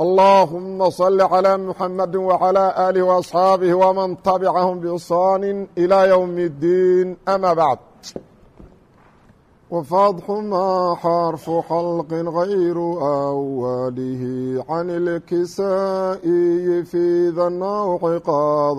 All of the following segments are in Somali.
اللهم صل على محمد وعلى آله وأصحاabه ومن تبعهم بإحsان إلى يوم الدين أmا بعد وفضح ما xرف xلق غير أوله عن الكسائي في ذا النوع قad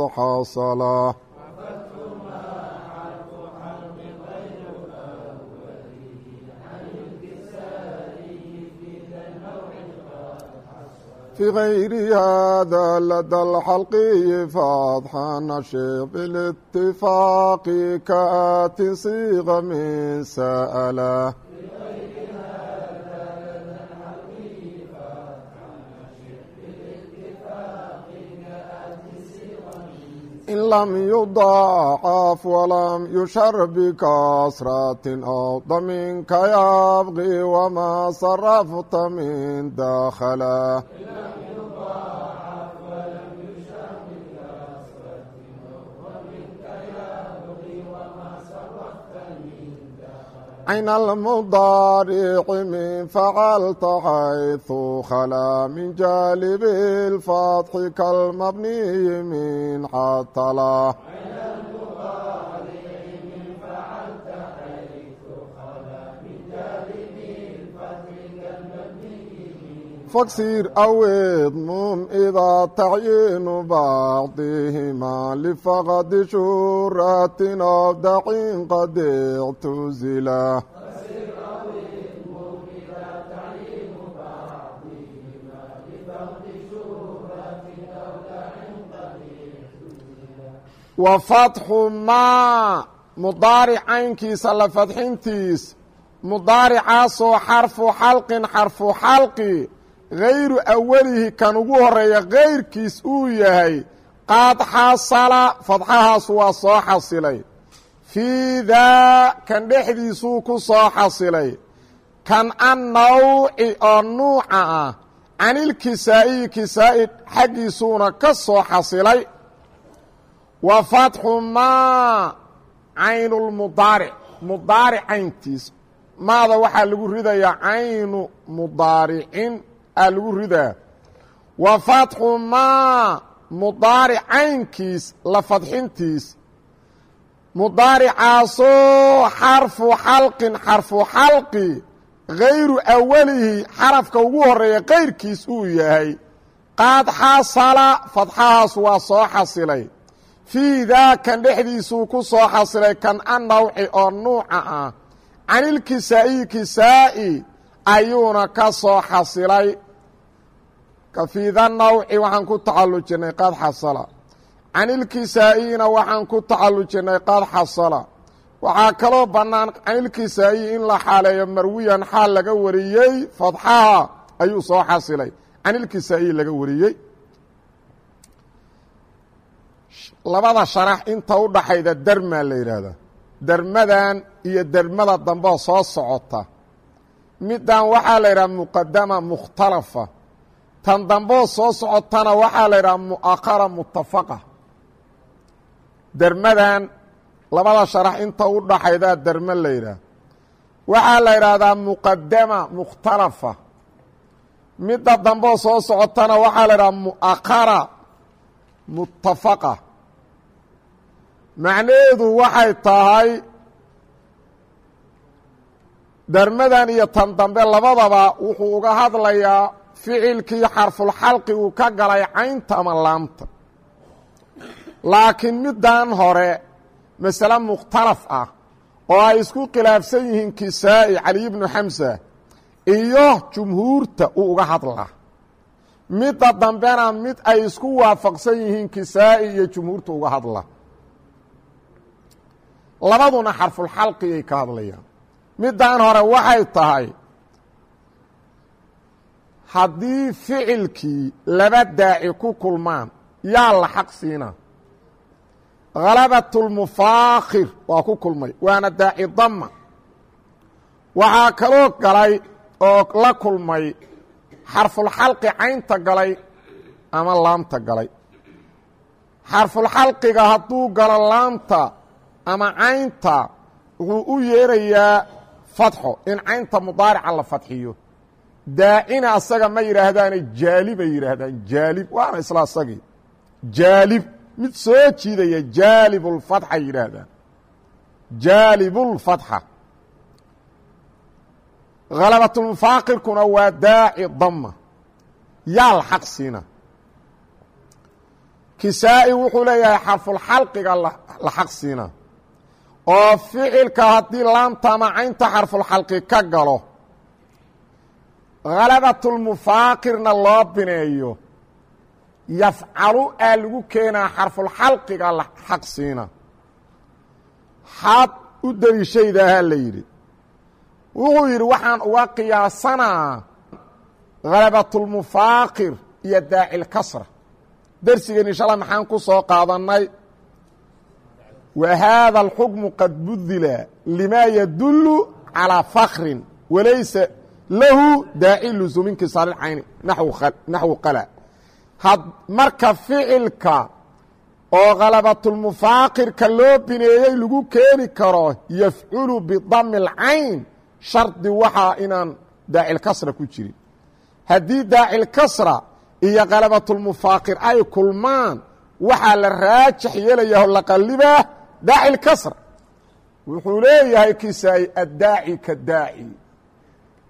في غير هذا لدى الحلقي فاضحى نشيط بالاتفاق كآت صيغ من سأله in lam yudaacaf walam yushar bikasratin aw daminka yabqi wama sarafta min dakhala عين المضارع من فعلت حيث خلا من جالب الفتح كالمبني من حتى لا فاكسير أو اضمم إذا تعيين بعضهما لفقد شورات أو دعين قد اعتزلا وفتح ما مضارع caynkiisa la fadxintiis mudaaricaasoo xarfu xalqin xarfu xalqi gayru awalihi kan ugu horreeya kayrkiis uu yahay qaad xasala fadxahaas waa soo xasilay fii daa kan dhexdiisuu ku soo xasilay kan an nawci oo nuuca ah canilkisaa'iyi kisaa'i xaggiisuuna ka soo xasilay wa fatxu maa caynulmudaaric mudaaric cayntiis maada waxaa lagu ridayaa caynu mudaaricin aa lagu ridaa wa fatxu maa mudaaric caynkiis la fadxintiis. Mudaaricaasoo xarfu xalqin xarfu xalqi gayru awalihi xarafka ugu horreeya kayrkiis uu yahay. Qaad xasala fadxahaas waa soo xasilay. Fii daakan dhexdiisuu ku soo xasilay kan an nawci oo nuuca ah. Canilkisaa'iyi kisaa'i ayuuna ka soo xasilay ka fii da nawci waxaan ku tacallujinnay qad xasala. Canilkisaa'iyina waxaan ku tacallujinnay qad xasala. Waxaa kaloo bannaan canilkisaa'iyi in la xaaleeyo marwiyan xaal laga wariyey fadxaha ayuu soo xasilay. Canilkisaa'iyi laga wariyey. Labada sharax inta u dhaxayda dermaa la yidhaahdaa dermadan iyo dermada dambeo soo socota. Middan waxaa la yidhaha muqadama mukhtalafa tan damboo soo socotana waxaa la yidhaha mu'akhara mutafaqa dermadan labada sharax inta u dhaxaydaa derme la yidhaah waxaa la yidhaahdaa muqadama mukhtalafa midda damboo soo socotana waxaa la yidhaha mu'akhara mutafaqa macnaheedu waxay tahay dermadan iyo tan dambe labadaba wuxuu uga hadlayaa ficilkii xarfulxalqi uu ka galay caynta ama laamta. Laakiin middan hore masale mukhtalaf ah oo ay isku khilaafsan yihiin kisaa'i caliy bnu xamsa iyo jumhuurta uu uga hadlaa. Midda dambena mid ay isku waafaqsan yihiin kisaa'i iyo jumhuurta uga hadla. Labaduna xarfulxalqiyay ka hadlayaan. Middan hore waxay tahay haddii ficilkii laba daaci ku kulmaan yaa la xaq siina. Halabat اlmufaakhir waa ku kulmay waana daaci dama waxaa kaloo galay oo la kulmay xarfulxalqi caynta galay ama laamta galay. Xarfulxalqiga hadduu galo laamta ama caynta wuxuu u yeerayaa fatxo in caynta mudaarica la fadxiyo daacina asaga ma yidhaahdaane jaalibay yidhaahdaan. Jaalib waana isla asagii jaalib mid soo jiidaya jaalibulfatxa yidhaahdaan. Jaalibulfatxa halabatulmufaaqirkuna waa daaci dama yaal xaq siina kisaa'i wuxuu leeyahay xarfulxalqiga la xaq siina oo ficilka haddii laamta ama caynta xarfulxalqi ka galo halabatulmufaaqirna loo bineeyo yafcalu aa lagu keenaa xarfulxalqiga la xaq siina xaad u deliishaydaha la yidhi wuxuu yidhi waxaan uga qiyaasanaa halabatulmufaaqir iyo daacilkasra dersigeen insha allah maxaan ku soo qaadannay wa haada alxukmu qad budila limaa yadullu calaa fakrin walaysa lahu daaci lusuumin kisaarilcayni naxwu qala. Marka ficilka oo khalabatulmufaaqirka loo bineeyey lagu keeni karo yafculu bidami اlcayn shardi waxaa inaan daacilkasra ku jirin. Haddii daacilkasra iyo khalabatulmufaaqir ay kulmaan waxaa la raajax yeelayaho la qallibaa daacilkasra wuxuu leeyahay kisaayi addaaci ka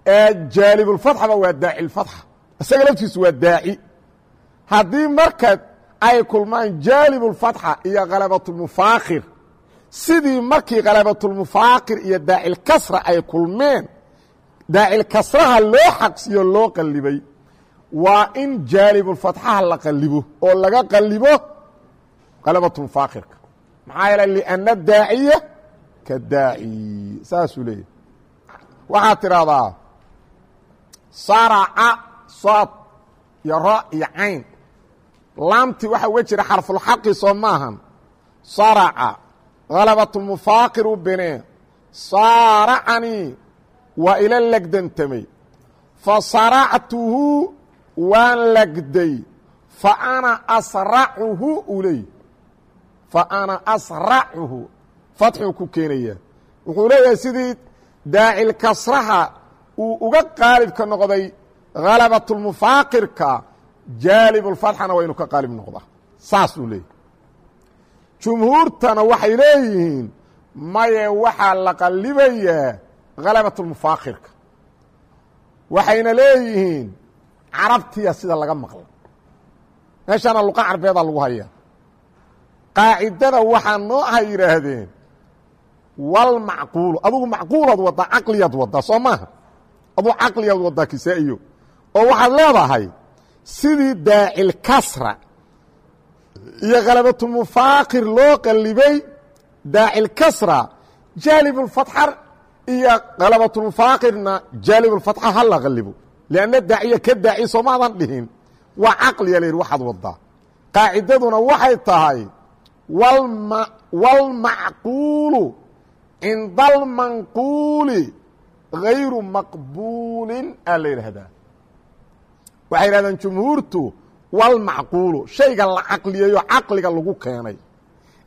daaci jaalibulfatxaba waa daacilfatxa isaga laftiisu waa daaci. Haddii marka ay kulmaan jaalibulfatxa iyo khalabatulmufaaqir sidii markii khalabatulmufaaqir iyo daacilkasra ay kulmeen daacilkasraha loo xaqsiyo loo qallibay waa in jaalibulfatxaha la qallibo oo laga qallibo khalabatulmufaaqirka maxaa yeele lianna daaciya ka daaci. Saasuu leeyahy waxaad tidhaahdaa saraca sood iyo ro iyo cayn. Laamtii waxaa uga jira xarfulxaqi soo maahan. Saraca khalabatulmufaaqir u benee saaracanii waa ila legdantamay fa saractuhu waan legday fa ana asracuhu uu leey fa ana asracuhu. Fatxuu ku keenayaa wuxuu leeyahay sidii daacilkasraha uu uga qaalibka noqday khalabatulmufaaqirka jaalibulfatxana waa inu ka qaalib noqdaa saasuu leeyahy jumhuurtana waxay leeyihiin maye waxaa la qallibayaa khalabatulmufaaqirka waxayna leeyihiin carabtiya sida laga maqla. Meeshaana luqa carbeedaa lagu hayaa. Qaacidada waxaa noo ahay yidhaahdeen walmacquulu adugu macquulaad waddaa caqliyaad waddaa soo maaha adugu caqliyaad waddaa kisaa'iyo oo waxaad leedahay sidii daacilkasra iyo khalabatulmufaaqir loo qallibay daacilkasra jaalibulfatxa iyo khalabatulmufaaqirna jaalibulfatxa ha la qallibo. Lianna daaciya ka daaci soomaadan dhihin. Waa caqliya la yidhi waxaad waddaa. Qaacidaduna waxay tahay wاlmacquulu cinda almanquuli gayru maqbuulin aa la yidhaahdaa waxay yidhahdaan jumhuurtu walmacquulu shayga la caqliyeeyo caqliga lagu keenay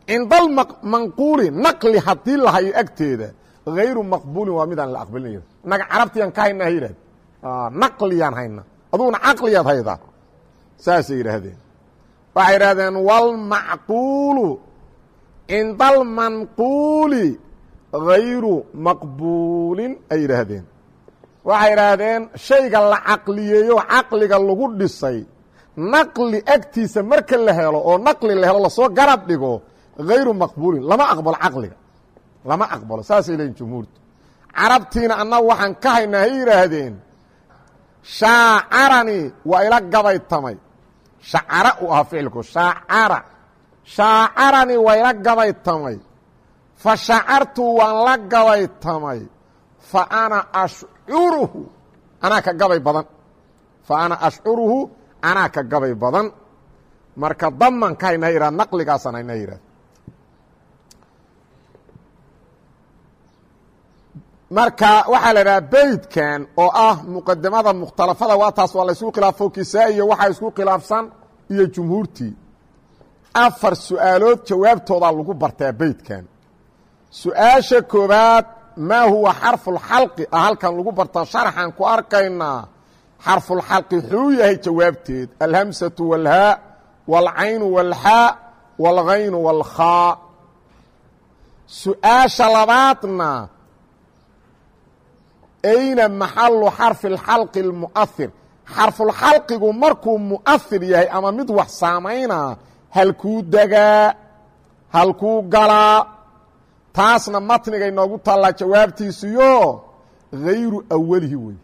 cinda almanquuli naqli haddii la agteeda gayru maqbuulin waa midaan la aqbalinaya naga carabtiyaan ka hayna ha yidhahd naqliyaan hayna aduguna caqliyaad haydaa saasay yidhaahdeen waxay yidhahdeen wاlmacquulu cinda gayru maqbuulin ay yidhaahdeen waxay yidhaahdeen shayga la caqliyeeyo caqliga lagu dhisay naqli agtiisa marka la helo oo naqli la helo la soo garab dhigo gayru maqbuulin lama aqbalo caqliga lama aqbalo saasay leeyiin jumhuurtu carabtiina annaga waxaan ka haynaa hay yidhaahdeen shaacarani waa ila gabaytamay shacara uu ahaa ficilku shaacara shaacarani waa ila gabaytamay fa shacartu waan la gabaytamay. Fa ana ashcuruhu anaa ka gabay badan. Fa ana ashcuruhu anaa ka gabay badan. Marka damanka hayna yidhah naqligaasan hayna yidhah marka waxaa la idhaha beydkan oo ah muqadamada mukhtalafada waa taas waa la ysku kisaa-iya waxaa isku khilaafsan iyo jumhuurtii. Afar su'aalood jawaabtoodaa lagu bartaa beydkan su'aasha koobaad maa huwa xarfulxalqi ah halkan lagu bartaa sharaxaan ku arkaynaa. Xarfulxalqi xuu yahay jawaabteed. Alhamsatu walhaa waalcaynu walxaa waalghaynu waalkhaa su'aasha labaadna ayna maxalu xarfi اlxalqi اlmu'ahir xarfulxalqigu markuu mu'ahir yahay ama mid wax saamaynaa halkuu degaa halkuu galaa taasna matnigay noogu taallaa jawaabtiisuyo hayru awalihi wey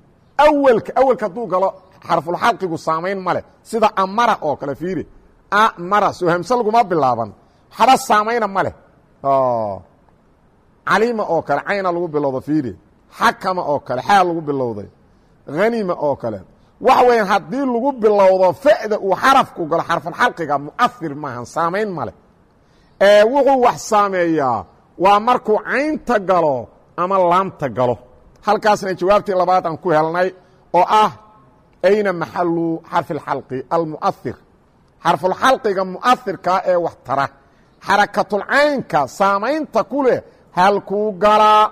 awelka awelka hadduu galo xarfulxalqigu saamayn ma leh. Sida amara oo kale fiiri. Amara soo hamse laguma bilaaban. Haba saamayna ma leh. Calima oo kale cayna lagu bilowda fiiri. Xakama oo kale xaa lagu bilowday. Hanima oo kale. Waxa weya haddii lagu bilowdo fa'da uu xarafku galo xarfulxalqiga mu'ahir maahan saamayn ma leh. Ee wuxuu wax saameeyaa waa markuu caynta galo ama laamta galo. Halkaasna jawaabtii labaad aan ku helnay oo ah ayna maxalu xarfi اlxalqi almu'ahir xarfulxalqiga mu'ahirkaa ee wax tara xarakatulcaynka saamaynta ku leh halkuu galaa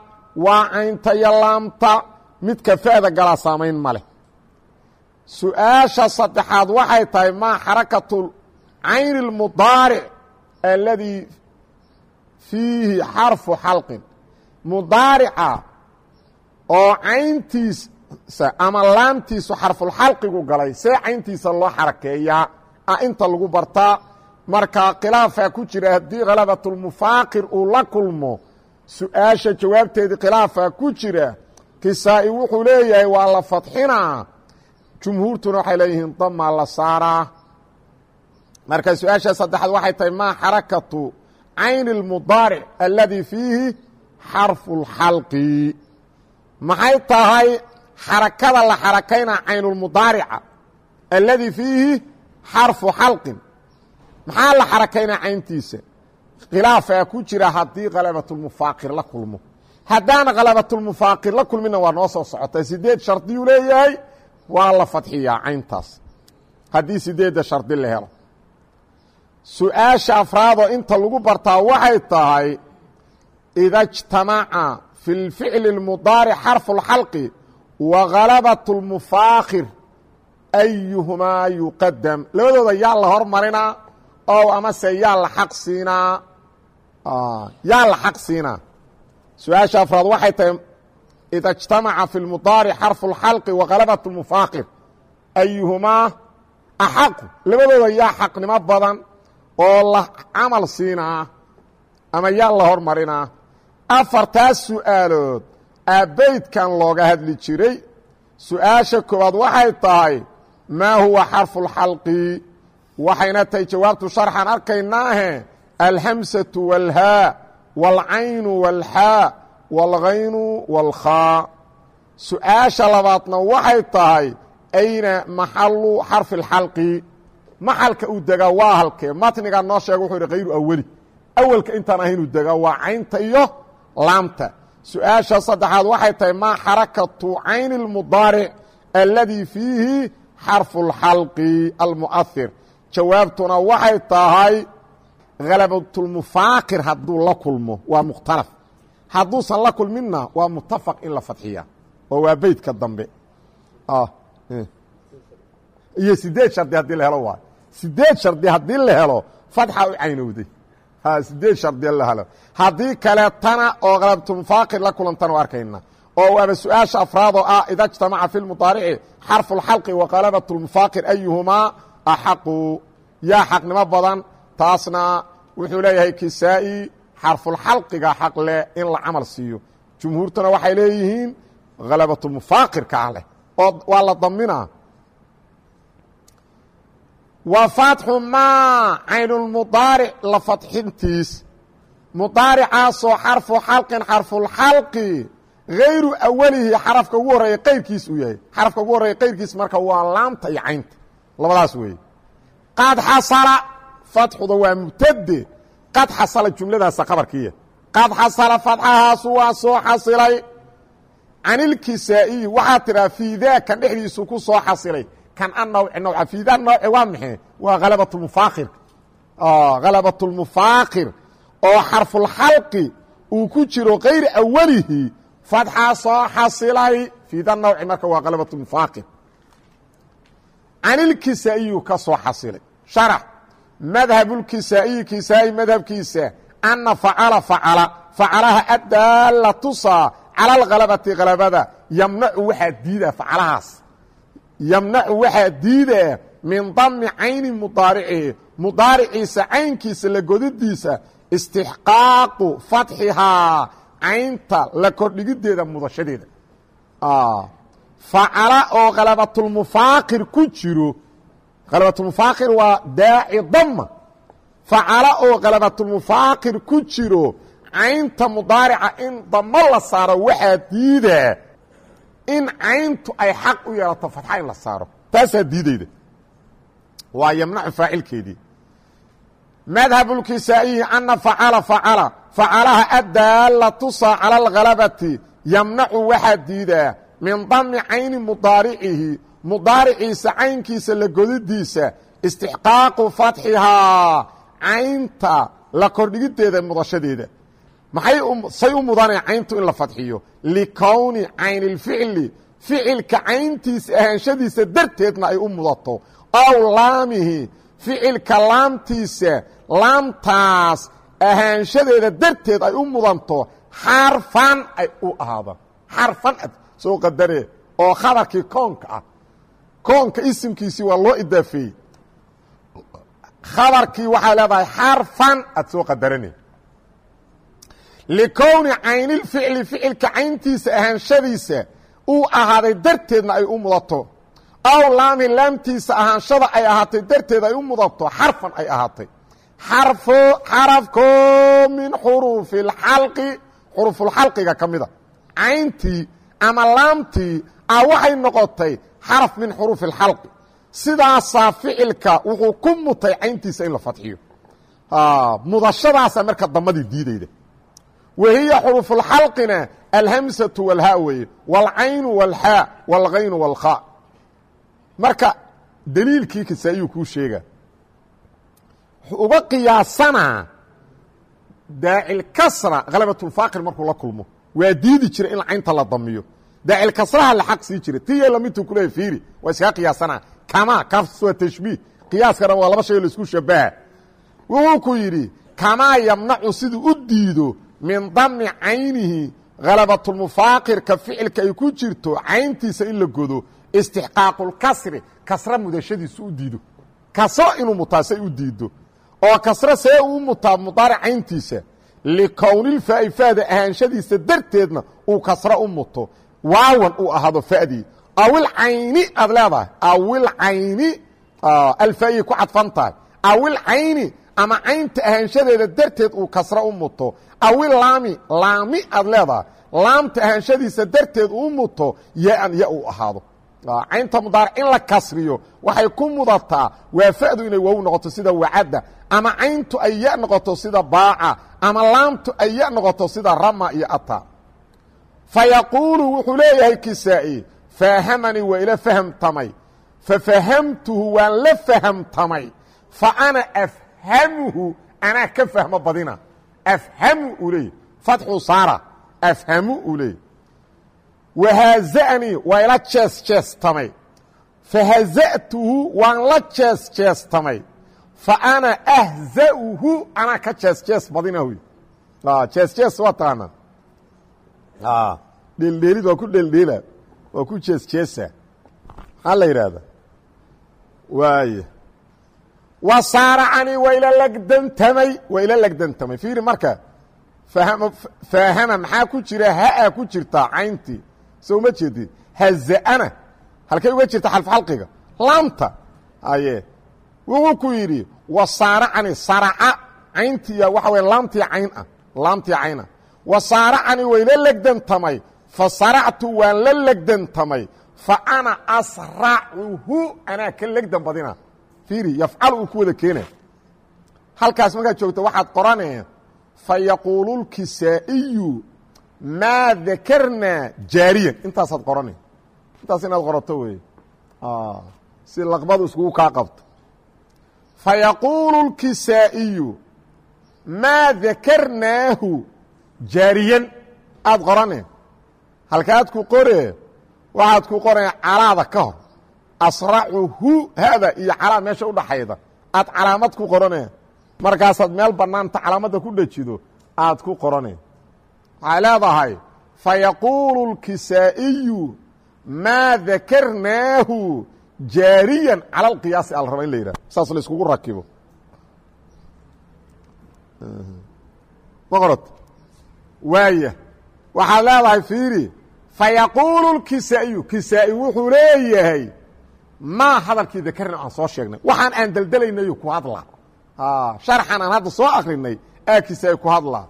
waa caynta iyo laamta. Midka fa'da galaa saamayn ma leh. Su'aasha saddexaad waxay tahay maa xarakatu cayni اlmudaaric alladii fiihi xarfu xalqin mudaarica oo cayntiisa ama laamtiisu xarfulxalqigu galay see cayntiisa loo xarakeeyaa ah inta lagu bartaa marka khilaafaa ku jira haddii khalabatulmufaaqir uu la kulmo su'aasha jawaabteedii khilaafaa ku jira kisaa'i wuxuu leeyahay waa la fadxinaa jumhuurtuna waxay leeyihiin damaa la saaraa. Marka su'aasha saddexaad waxay tahay maa xarakatu cayni اlmudaaric alladii fiihi xarfu اlxalqi maxay tahay xarakada la xarakaynaa caynulmudaarica alladii fiihi xarfu xalqin maxaa la xarakaynaa cayntiisa khilaafaa ku jira haddii khalabatulmufaaqir la kulmo. haddaan khalabatulmufaaqir la kulmina waa noo soo socota sideed shardiyuu leeyahay waa la fadxiyaa cayntaas haddii sideedda shardi la helo su-aasha afraadoo inta lagu bartaa waxay tahay ida اجtamaca fi اlficli اlmudaaric xarfu اlxalqi wa khalabat اlmufaakir ayuhumaa yuqadam labadooda yaa la hormarinaa oo amase yaa la xaq siinaa yaa la xaq siinaa su-aasha afraad waxay tahay ida اجtamaca fi اlmudaaric xarfu اlxalqi wa khalabat اlmufaakir ayuhumaa axaqu labadooda yaa xaqnimo badan oo la camal siinaa ama yaa la hormarinaa. Afartaas su'aalood aabeydkan looga hadli jiray. Su'aasha koowaad waxay tahay maa huwa xarfulxalqi waxayna tahay jawaabtu sharxan arkaynaahe alhamsatu walhaa waalcaynu walxaa waalghaynu walkhaa su'aasha labaadna waxay tahay ayna maxallu xarfi lxalqi maxalka uu degaa waa halkee? Matnigaa noo sheega wuxuu yidhi hayru aweli awelka intaan ahayn uu degaa waa caynta iyo laamta. Su'aasha saddexaad waxay tahay maa xarakatu cayni اlmudaaric alladii fiihi xarfu اlxalqi almu'ahir jawaabtuna waxay tahay khalabatulmufaakir hadduu la kulmo waa mukhtalaf. Hadduusan la kulminna waa mutafaq in la fadxiya oo waa beytka dambe. Iyo sideed shardi haddii la helo waay sideed shardi haddii la helo fatxa u caynowday. Sideed shardi la helo. Haddii kaleetana oo qalabtulfaaqid la kulantan o arkayna oo waaba su'aasha afraadoo ah ida jtamaca fi lmudaarici xarfu اlxalqi wa qalabatulmufaaqir ayuhumaa axaqu. Yaa xaqnimo badan taasna wuxuu leeyahay kisaa'i xarfulxalqiga xaq leh in la camal siiyo. Jumhuurtuna waxay leeyihiin halabatulmufaaqirkaa ah leh oo waa la daminaa wa fatxu maa caynulmudaaric la fadxintiis mudaaricaasoo xarfu xalqin xarfulxalqi hayru awalihi xarafka ugu horreeya qayrkiis uu yahay. Xarafka ugu horreeya qayrkiis marka waa laamta iyo caynta. Labadaas weeye. Qad xasala fatxuda waa mubtade qad xasala jumladaasa qabarkiiya qad xasala fatxahaasu waa soo xasilay. Can ilkisaa'iyi waxaa tidhaha fii dhexdiisu ku soo xasilay kan a nawci nawca fiida nawci waa maxe waa halabatulmufaakir halabatulmufaakir oo xarfulxalqi uu ku jiro kayri awalihi fadxaa soo xasilay fiida nawci marka waa halabatulmufaakir can ilkisaa'iyu ka soo xasilay sharax madhabulkisaa'iyi kisaa'i madhabkiisa ana facala facala facalaha addaalla tusaa cala alhalabati halabada yamnacu waxaa diidaa facalahaas yamnacu waxaa diidaa min dami cayni mudaaricihi mudaariciisa caynkiisa la godidiisa istixqaaqu fatxihaa caynta la kordhigiddeeda mudashadeeda. Facala oo khalabatulmufaakir ku jiro. Khalabatulmufaakir waa daaci dama facala oo khalabatulmufaakir ku jiro caynta mudaarica in damo la saaro waxaa diidaa in cayntu ay xaq u yeelato fatxa in la saaro. Taasaa diideyda waa yamnacu faacilkeedii. Madhabulkisaa'iyi ana facala facala facalaha addaalla tusaa cala alhalabati yamnacu waxaa diidaa min dami cayni mudaaricihi. Mudaariciisa caynkiisa la godidiisa. Istixqaaqu fatxihaa. Caynta la kordhigiddeeda mudashadeeda maxay say u mudanaya cayntu in la fadxiyo? Likowni caynilficli ficilka cayntiisa ahaanshadiisa darteedna ay u mudato. Ow laamihi. Ficilka laamtiisa laamtaas ahaanshadeeda darteed ay u mudanto. Xarfan ay u ahaadaan. Xarfan ad soo qadaree oo khabarkii koonka ah. Koonka isimkiisii waa loo idaafeeyey. Khabarkii waxaa leedahay xarfan aad soo qadarane likowni caynilficli ficilka cayntiisa ahaanshadiisa uu ahaaday darteedna ay u mudato. Aw laami laamtiisa ahaanshada ay ahaatay darteed ay u mudato. Xarfan ay ahaatay. Xarfo xarafko min xuruufi اlxalqi xurufulxalqiga ka mida. Cayntii ama laamtii a waxay noqotay xaraf min xuruufi اlxalqi sidaasaa ficilka wuxuu ku mutay cayntiisa in la fadxiyo. Mudashadaasa marka damadii diideyda wahiya xuruufulxalqina alhamsatu walhaa weeye wاlcaynu wاlxaa wاlgaynu wاlkhaa marka daliilkii kasaa-iyuu kuu sheega wuxuu uga qiyaasanaa daacilkasra khalabatulfaaqir markuu la kulmo waa diidi jira in caynta la damiyo daacilkasraha la xaq sii jira tiya lamidtuu kuleeya fiiri waa iskaga qiyaasanaa kama kaas waa tashbiih qiyaaskana waa laba shay o laisku shabaha wuxuu ku yidhi kamaa yamnacu siduu u diido min dami caynihi khalabatulmufaaqirka ficilka ay ku jirto cayntiisa in la godo istixqaaqulkasri kasra mudashadiisu u diido. Kasro inuu mutaa say u diido. Oo kasro see uu mutaa mudaaric cayntiisa likownilfaa'i fa'da ahaanshadiisa darteedna uu kasro u muto. Waawan uu ahaado fa'dii awil cayni aad leedahay awil cayni alfaa'iyay ku cadfan tahay. Awil cayni ama caynta ahaanshadeeda darteed uu kasro u muto. Awil laami laami aad leedahay. Laamta ahaanshadiisa darteed uu muto ya-an ya uu ahaado. Caynta mudaaric in la kasriyo. Waxay ku mudataa waa fa'du inay wow noqoto sida wacadda ama cayntu ay ya noqoto sida baaca ama laamtu ay ya noqoto sida rama iyo ata fa yaquulu wuxuu leeyahay kisaa'i faahamanii waa ila fahamtamay. Fafahamtuhu waan la fahamtamay. Fa ana afhamuhu anaa ka fahmo badina afhamu uu leeyay fatxu afhamu uu leeyay wahaaza'anii waa ila jees jeestamay fahaza'tuhu waan la jees jeestamay fa ana ahza'uhu anaa ka jees jees badina wy jees jees waa taqaanaa dheeldheelid waa ku dheeldheela waa ku jees jeesa maxaa la yidhaahda waay wa saaracanii lagdantamay waa lagdantamay. Fiiri marka fahama faahama maxaa ku jira ha-a ku jirtaa cayntii. So uma jeedid haza'ana halkay uga jirta xalfxalqiga laamta aye wuxuu ku yidhi wa saraca cayntiiya waxa waya laamtii cayn ah laamtii cayn ah. Wa saaracani wayla legdantamay fa saractu waan la legdantamay fa ana asracuhu anaa ka legdan badina fiiri yafcal uu ku wada keena halkaas markaad joogto waxaad qoranee fa yaquulu lkisaa'iyu maa dakarnaa jaariyan. Intaasaad qorana intaas inaad qorato wey si laqbadu iskugu kaa qabto. Fayaquulu اlkisaa'iyu maa dakarnaahu jaariyan. Aad qorane halkaad ku qore waxaad ku qoraya calaada ka hor asracuhu haada iyo calaa meesha udhaxayda aad calaamad ku qorane markaasaad meel bannaanta calaamadda ku dhejido aad ku qorane waxay leedahay fayaquulu اlkisaa'iyu maa dakarnaahu jaariyan cala alqiyaasi ala raba in la yidhahdo. Saas la iskugu rakibo. Ma qorot waaya waxaad leedahay fiiri fayaquulu اlkisaa'iyu kisaa'i wuxuu leeyahay maa hadalkii dakarna aan soo sheegnay. Waxaan aan deldelaynayo ku hadlaa sharxan aan hadda soo akrinay aa kisaa'i ku hadlaa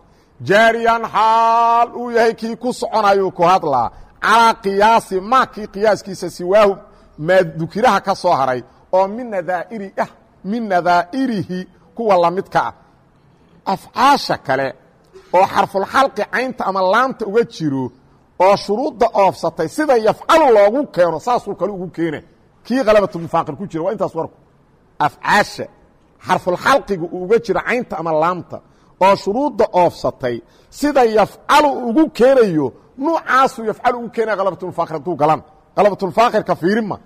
jaariyan xaal uu yahay kii ku soconayuu ku hadlaa calaa qiyaasi maa kii qiyaaskiisa siwaahu maa dukiraha ka soo haray oo min nadaairi ah min nadaa'irihi kuwa lamidka ah. Afcaasha kale oo xarfulxalqi caynta ama laamta uga jiro oo shuruudda oofsatay sida yafcalu loogu keeno saasuu kale ugu keena kii khalabatulmufaaqir ku jira waa intaas warku. Afcaasha xarfulxalqiga uu uga jiro caynta ama laamta oo shuruudda oofsatay sida yafcalu ugu keenayo nuucaasuu yafcalu ugu keenaya khalabatulmufaaqir hadduu galan khalabatulfaaqirka fiirima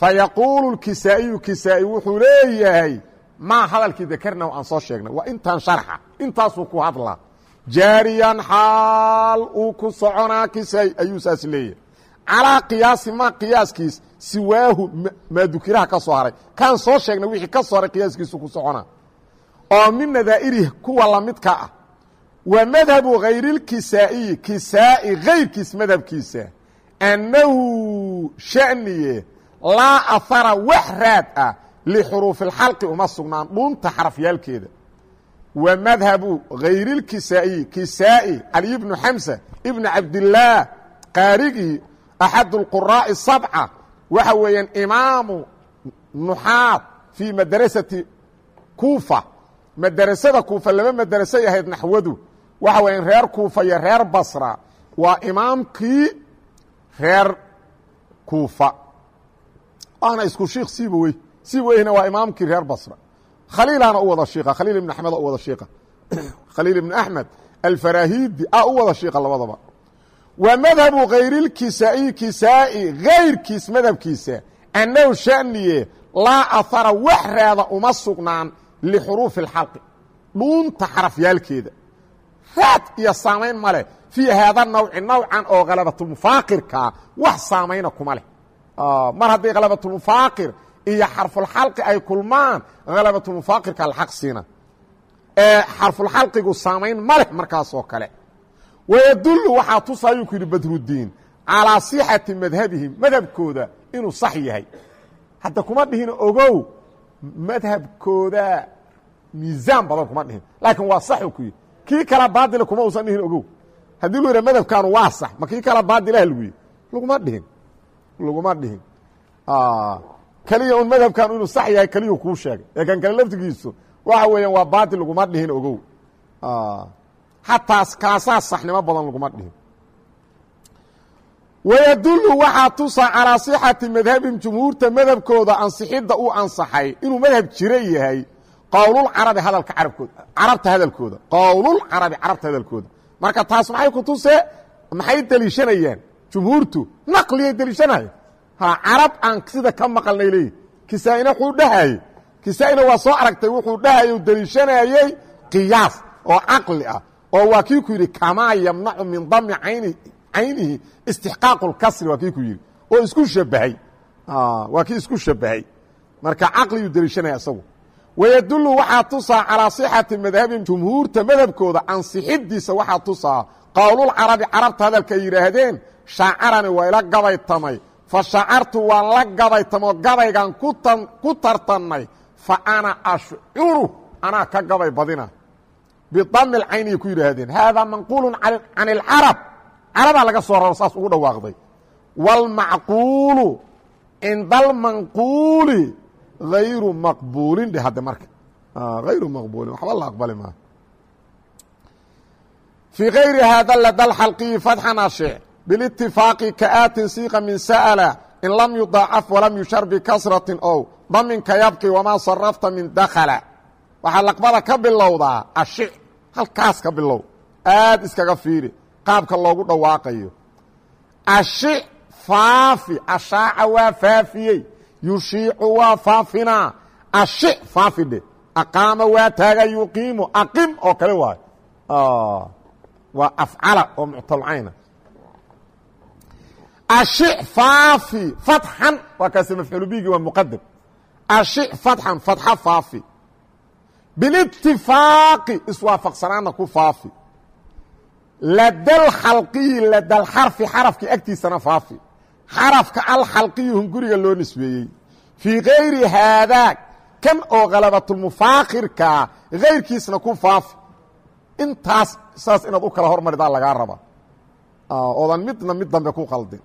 fayaquulu kisaa'iyu kisaa'i wuxuu leeyahay maa hadalkii dakarnahu aan soo sheegnay waa intaan sharxa intaasuu ku hadlaa. Jaariyan xaal uu ku soconaa kisaa'i ayuu saas leeyahay calaa qiyaasi maa qiyaaskiis siwaahu maadukiraha ka soo haray. Kaan soo sheegnay wixii ka soo haray qiyaaskiisu ku soconaa oo min nadaa'irihi kuwa lamidka ah. Wa madhabu hayrilkisaa'iyi kisaa'i hayrkiis madhabkiisa. Annahu sha'niye laa ahara wax raad ah lixuruufi اlxalqi uma sugnaan dhuunta xarafyaalkeeda. Wa madhabu hayrilkisaa'iyi kisaa'i caliy bnu xamsa ibnu cabdillaah qaarigii axad اlquraa'i sabca waxa weeyaan imaamu nuxaad fii madrasati kuufa madrasada kuufa laba madrasay ahayd naxwadu waxa weeyaan reer kuufa iyo reer basra waa imaamkii reer kuufa waana isku shiikh sibawey sibaweyhna waa imaamkii reer basra khaliilaana u wada shiika khaliil ibn axmed u wada shiika khaliil ibn axmed alfarahidi a u wada shiika labadaba wa madhabu hayrilkisaa'iyi kisaa'i hayrkiis madhabkiisa. Annahu shaniye laa ahara wax raada uma sugnaan lixuruufi اlxalqi dhuunta xarafyaalkeeda. Raad iyo saamayn ma leh. Fii haada nawci nawcan oo khalabatulmufaaqirkaa wax saamayna kuma leh. Mar haddii khalabatulmufaaqir iyo xarfulxalqi ay kulmaan khalabatulmufaaqirka alxaq siina. Ee xarfulxalqigu saamayn ma leh markaas oo kale wayadullu waxaa tusaayuu ku yidhi badrudiin calaa sixati madhabihim madhabkooda inuu sax yahay hadda kuma dhihin ogow madhabkooda miisaan badan kuma dhihin laakiin waa saxuu ku yidhi kii kala baadila kuma usan dhihin ogow haddii lu yidha madhabkaanu waa sax ma kii kala baadilaha lagu yidhi laguma dhihin laguma dhihin keliya un madhabkan inuu sax yahay keliyuu kuu sheegay ee kan kale laftigiisu waxa weeyaan waa baadil laguma dhihin ogow xataa kaasaa saxnimo badan laguma dhihin. Wayadullu waxaa tusa calaa sixati madhabihim jumhuurta madhabkooda ansixidda uu ansaxay inuu madhab jiro yahay qowlulcarabi hadalka carabkooda carabta hadalkooda qowlulcarabi carabta hadalkooda. Marka taas maxay ku tuse? Maxay deliishanayaan? Jumhuurtu naqliyay deliishanaya ha carab aan sida ka maqalnay leeyihi kisaa-ina wuxuu dhahaye kisaa-ina waa soo aragtay wuxuu dhahaye u deliishanayey qiyaas oo caqli ah oo waa kii ku yidhi kamaa yamnacu min dami ayni caynihi istixqaaqu اlkasri waa kii ku yidhi oo isku shabahay waa kii isku shabahay marka caqliyuu deliishanaya isagu. Wayadullu waxaa tusaa calaa sixati madhabin jumhuurta madhabkooda ansixidiisa waxaa tusaa qowlulcarabi carabta hadalka ay yidhaahdeen shaacarani waa ila gabaytamay fa shacartu waan la gabaytamoo gabaygan ku tartannay fa ana ashcuru anaa ka gabay badina bidami lcayniyay ku yidhaahdeen haadaa manquulu can اlcarab carabaa laga soo raro saas ugu dhawaaqday wاlmacquulu cinda almanquuli hayru maqbuulin dhe hadde marka hayru maqbuulin waxba la aqbali maayo fii kayri haada lada lxalqiyi fatxan ashic bilitifaaqi kaaatin siiqa min sa'ala in lam yudaacaf walam yushar bikasratin ow daminka yabqi wamaa sarafta min dakhala waxaa laqbada ka bilowdaa ashic halkaas ka bilow. Aad iskaga fiiri qaabka loogu dhawaaqayo. Ashic faafi ashaaca waa faafiyey yushiicu waa faafinaa. Ashic faafi dhe aqaama waa taaga yuqiimu aqim oo kale waayo waa afcala oo muctalcayna ashic faafi fatxan waa kaase mafcuulu bigi waa muqadam ashic fatxan fatxa faafi bilitifaaqi iswaafaqsanaana ku faafi ladal khalqiyi ladal xarfi xarafkii agtiisana faafi xarafka alxalqiyi hun guriga loo nisbeeyey fii kayri haadaa kan oo khalabatulmufaakirkaa kayrkiisna ku faafi intaas saas inaad u kala hormaridaa lagaa raba oodan midna mid dambe ku qaldin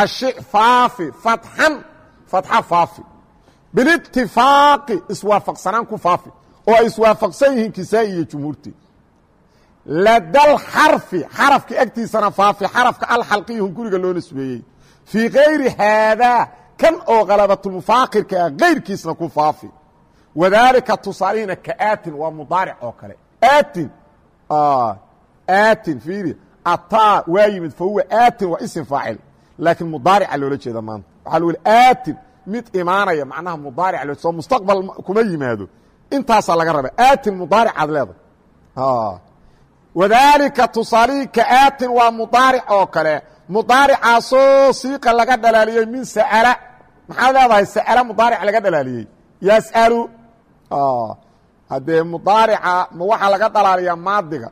ashic faafi fatxan fatxa faafi bilitifaaqi iswaafaqsanaan ku faafi oo ay iswaafaqsan yihiin kisaa'i iyo jumhuurtii. Ladal xarfi xarafkii agtiisana faafi xarafka alxalqiyihun guriga loo nisbeeyey fii kayri haadaa kan oo khalabatulmufaakirka ah kayrkiisna ku faafi. Wadaalika tusaalihina ka aatin waa mudaaric oo kale. Aatin aatin fiiri ataa waa yimid fa huwa aatin waa isim faacil. Laakiin mudaarica loola jeeda maanta. Waxaa lgu aatin mid imaanaya macnaha mudaaric loo soo mustaqbal kuma yimaado intaasaa laga raba aatin mudaaricaad leedahay. Wadaalika tusaalihii ka aatin waa mudaaric oo kale. Mudaaricaasoo siiqa laga dhalaaliyey min sa'ala. Maxaad leedahay sa'ala mudaaric laga dhalaaliyey? Yas'alu. Haddee mudaarica ma waxaa laga dhalaaliyaa maadiga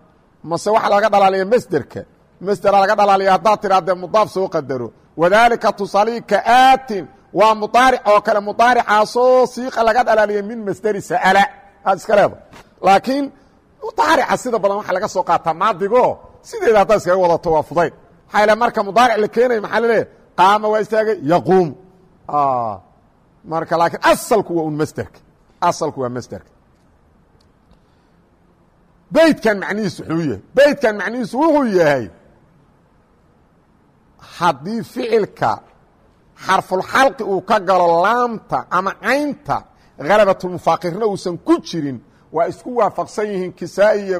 mase waxaa laga dhalaaliya masderka masdera laga dhalaaliya haddaad tidhahdee mudaaf soo qadaro. Wadaalika tusaalihii ka aatin waa mudaaric oo kale mudaaricaasoo siiqa laga dhalaaliyay min masderi sa'ala. Aad iska leeda laakiin mudaarica sida badan waxaa laga soo qaataa maadigo sideeda haddaad iskaga wadato waa fudayd. Maxaa yale marka mudaaric la keenaya maxaa laleeyahy qaama waa istaagay yaquum. Marka laakiin asalku waa un masderka asalku waa masderka beydkan macnihiisu wuxuu yahay. Beydkan macnihiisu wuxuu yahay haddii ficilka xarfulxalqi uu ka galo laamta ama caynta khalabatulmufaakirna uusan ku jirin waa isku waafaqsan yihiin kisaa'i iyo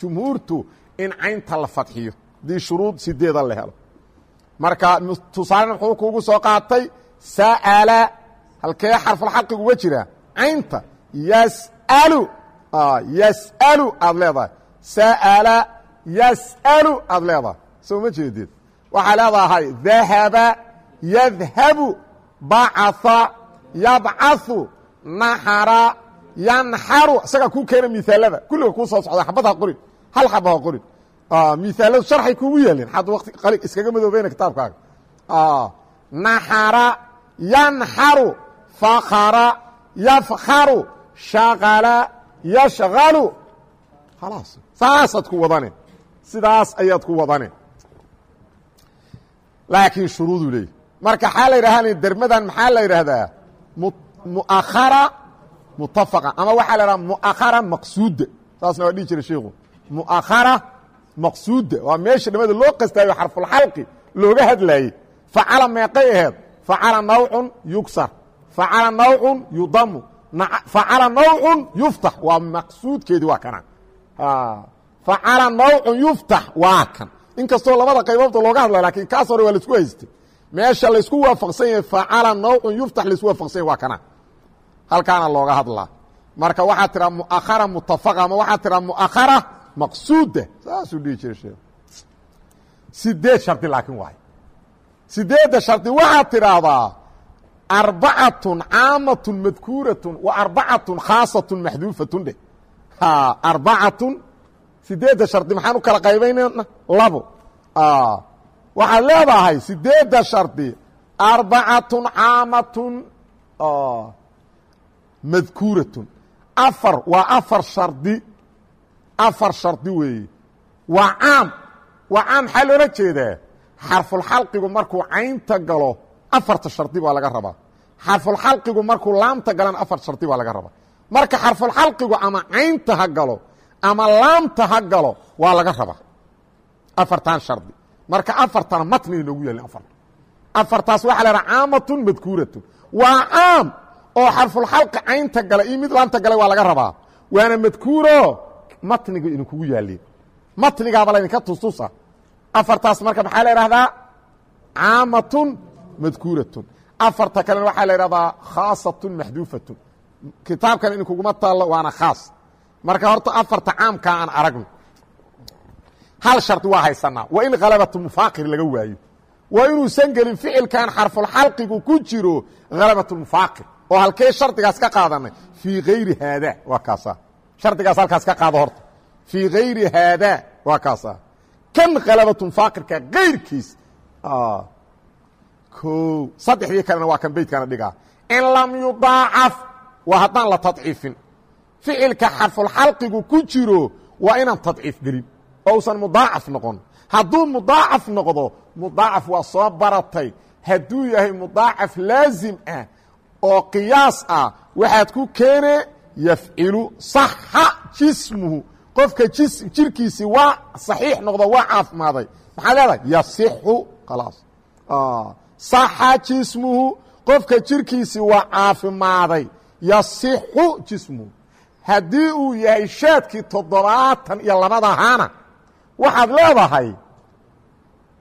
jumhuurtu in caynta la fadxiyo haddii shuruud sideeda la helo. Marka tusaalena muxuu kuugu soo qaatay sa'ala halkee xarfulxalqigu uga jiraa caynta. Yas'alu yas'alu aad leedahay. Sa'ala yas'alu aad leedahay. Soo ma jeedid? Waxaa leedahay dahaba yadhabu bacaa yabcaثu naxara yanxaru isagaa kuu keena miaalada kulliga kuu soo socda xabad ha qorin hal xaba ha qorin miaaladu sharxay kuugu yeelin xad wati qali iskaga madoobayna kitaabkaaga naxara yanxaru fakara yafkaru shaqala yashgalu khalaas saasaad ku wadane sidaas ayaad ku wadane laakiin shuruuduu leeyahy marka xaa la yidhaha dermadan maxaa la yidhaahdaa muakhara mutafaqa ama waxaa la idhaha muakhara maqsuuda saasna waa dhihi jira shiiku muakhara maqsuuda waa meesha dhamada loo qastaayo xarfulxalqi looga hadlaayey facala meeqay aheed facala nawcun yugsar facala nawcun yudamu. Facala nawcun yuftax waa maqsuudkeedii waa kana facala nawcun yuftax waa kan. Inkastoo labada qayboobta looga hadlay lakiin kaas hore waa la isku haystay meesha laysku waafaqsan yahay facala nawcun yuftax la isku waafaqsan yahy waa kana. Halkaana looga hadlaa. Marka waxaa tiraa muakhara mutafaqa ama waxaa tiraa muakhara maqsuuda. Saasuu dhihi jira sheekh sideed shardi laakiin waay. Sideedda shardi waxaad tidhaahdaa arbacatun caamatun madkuuratun wa arbacatun khaasatun maxduufatun dheh arbacatun. Sideedda shardi maxaan u kala qaybaynana labo waxaad leedahay sideedda shardi arbacatun caamatun madkuuratun. Afar waa afar shardi. Afar shardi weeye waa caam. Waa caam maxaa loola jeedaa? Xarfulxalqigu markuu caynta galo afarta shardi baa laga rabaa. Xarfulxalqigu markuu laamta galana afar shardi baa laga rabaa. Marka xarfulxalqigu ama caynta ha galo ama laamta ha galo waa laga rabaa. Afartan shardi marka afartana matniga noogu yaalin afarta afartaas waxaa la haha caamatun madkuuratun. Waa caam oo xarfulxalqi caynta galay iyo mid laanta galay waa laga rabaa. Waana madkuuro matniga idinkugu yaalin. Matnigaaba laydinka tustusa afartaas marka maxaa la idhahdaa caamatun madkuuratun. Afarta kalena waxaa la idhahdaa khaasatun maxduufatun. Kitaabkan idinkuguma taallo waana khaas. Marka horta afarta caamkaa aan aragno hal shardi waa haysanaa waa in khalabatu mufaaqir laga waayo. Waa inuusan gelin ficilkan xarfulxalqigu ku jiro khalabat mufaaqir. Oo halkee shardigaas ka qaadanay? Fii hayri haada waa kaasa. Shardigaas halkaas ka qaado horta. Fii hayri haada waa kaasa. Kan khalabatu mufaaqirka kayrkiis o saddexdii kalena waa kan beydkana dhigaa. In lam yudaacaf waa haddaan la tadciifin. Ficilka xarfulxalqigu ku jiro waa inaan tadciif gelin oo usan mudaacaf noqon. Hadduu mudaacaf noqdo mudaacaf waa soo baratay. Hadduu yahay mudaacaf laazim ah oo qiyaas ah waxaad ku keene yafcilu saxa jismuhu. Qofka jirkiisii waa saxiix noqdo waa caafimaaday maxaa leedahay? Yasixu khalaas. Saxa jismuhu. Qofka jirkiisii waa caafimaaday yasixu jismuhu. Haddii uu yahay shaadkii toddobaatan iyo labadahaana waxaad leedahay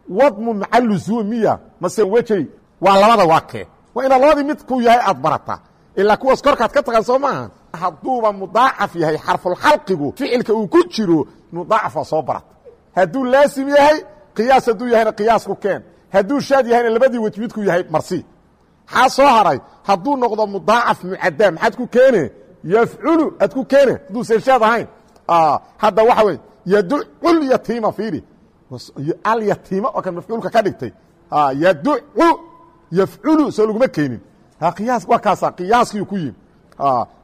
wadmu macaluzuwa miya mase wejey waa labada waa kee waa inaad labadii mid ku yahay aad barataa ilaa kuwaas korkaad ka tagaan soo maaha hadduuba mudaacaf yahay xarfulxalqigu ficilka uu ku jiro mudaacaf waa soo barata hadduu laasim yahay qiyaas hadduu yahayna qiyaasku keen. Hadduu shaad yahayna labadii wej midku yahay marsi. Maxaa soo haray? Hadduu noqdo mudaacaf mucadaa maxaad ku keene yafculu aad ku keene hadduusan shaad ahayn. Hadda waxa wey yaducu yatiima fiiri alyatiima oo kan mafcuulka ka dhigtay yaducu yafculu soo laguma keenin qiyaas waa kaasa qiyaaskiiu ku yimi